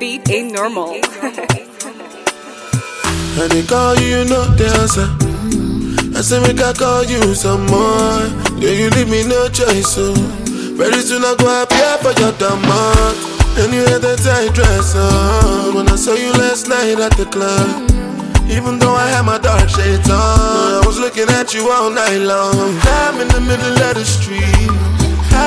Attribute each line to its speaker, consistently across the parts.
Speaker 1: beat ain't normal.
Speaker 2: I they call you, you the answer. I say make I call you some more. Yeah, you leave me no choice, so very soon I go appear for your demand. And you had that tight dress on when I saw you last night at the club. Even though I had my dark shades on, I was looking at you all night long. I'm in the middle of the street.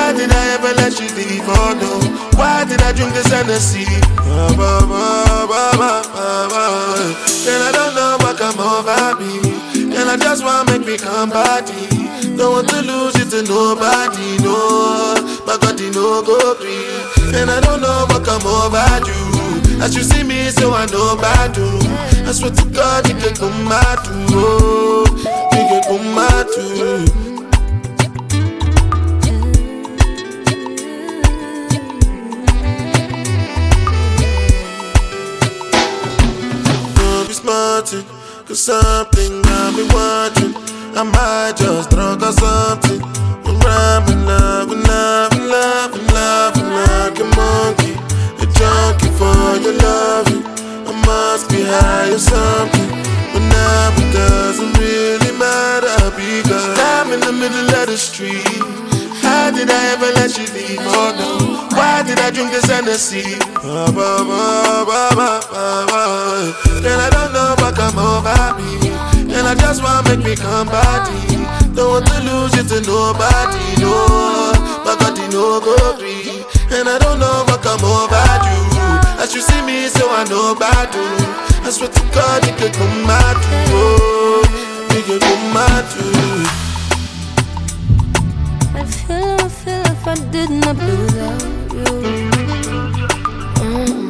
Speaker 2: How did I ever let you leave? Oh no, why did I drink this Hennessy? Ba, ba. And I don't know what come over me. And I just wanna make me come body. Don't want to lose it to nobody, no. My God, you no go green. And I don't know what come over you. As you see me, so I know bad do. I swear to God, you can come out. Oh, you can come out too. Be cause something got me watching. I might just drunk or something. I'm rhyming, loving, loving, loving, loving like a monkey. A junkie for your loving. I must be high or something. But now it doesn't really matter because I'm in the middle of the street. How did I ever let you leave? Oh no. Why did I drink this Hennessy? Ba, ba, ba, ba, ba, ba, ba. Come over me. And I just wanna make me come body. Don't want to lose it to nobody, no. My God, you no go free. And I don't know what come over you. As you see me, so I know bad do. I swear to God, you could out too. Oh, you could come out too.
Speaker 3: I feel, I feel if I did not be without you. Mm.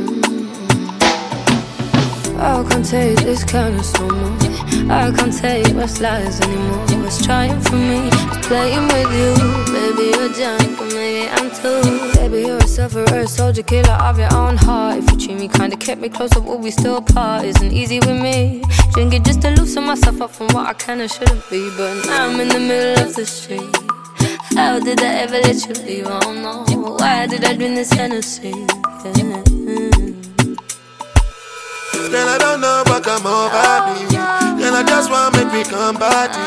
Speaker 3: Can't take this kindness no more. I can't take what's lies anymore. What's trying for me is playing with you. Maybe you're drunk, or maybe I'm too. Baby, you're a sufferer, a soldier, killer of your own heart. If you treat me kinda, kept me closer, would we still part? Isn't easy with me. Drinking just to loosen myself up from what I and shouldn't be. But now I'm in the middle of the street. How did I ever let you leave? Oh, I don't know. Why did I drink this kind Hennessy? Yeah.
Speaker 2: Mm. Come over me. Then I just wanna make me come body.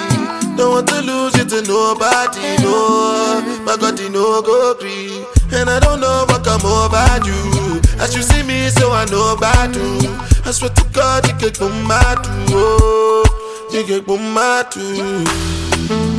Speaker 2: Don't want to lose it to nobody, no. My God, you no go free. And I don't know what come over you. As you see me, so I know bad do. I swear to God, you can come out too. Oh, you can come out too.